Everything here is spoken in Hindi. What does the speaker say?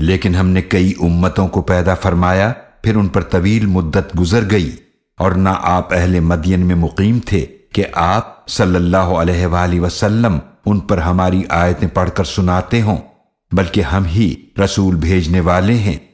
लेकिन हमने कई उम्मतों को पैदा फरमाया, फिर उन पर तवील मुद्दत गुजर गई, और ना आप अहले मदियन में मुकीम थे कि आप सल्लल्लाहु अलैहि वसल्लम उन पर हमारी आयतें पढ़कर सुनाते हों, बल्कि हम ही रसूल भेजने वाले हैं।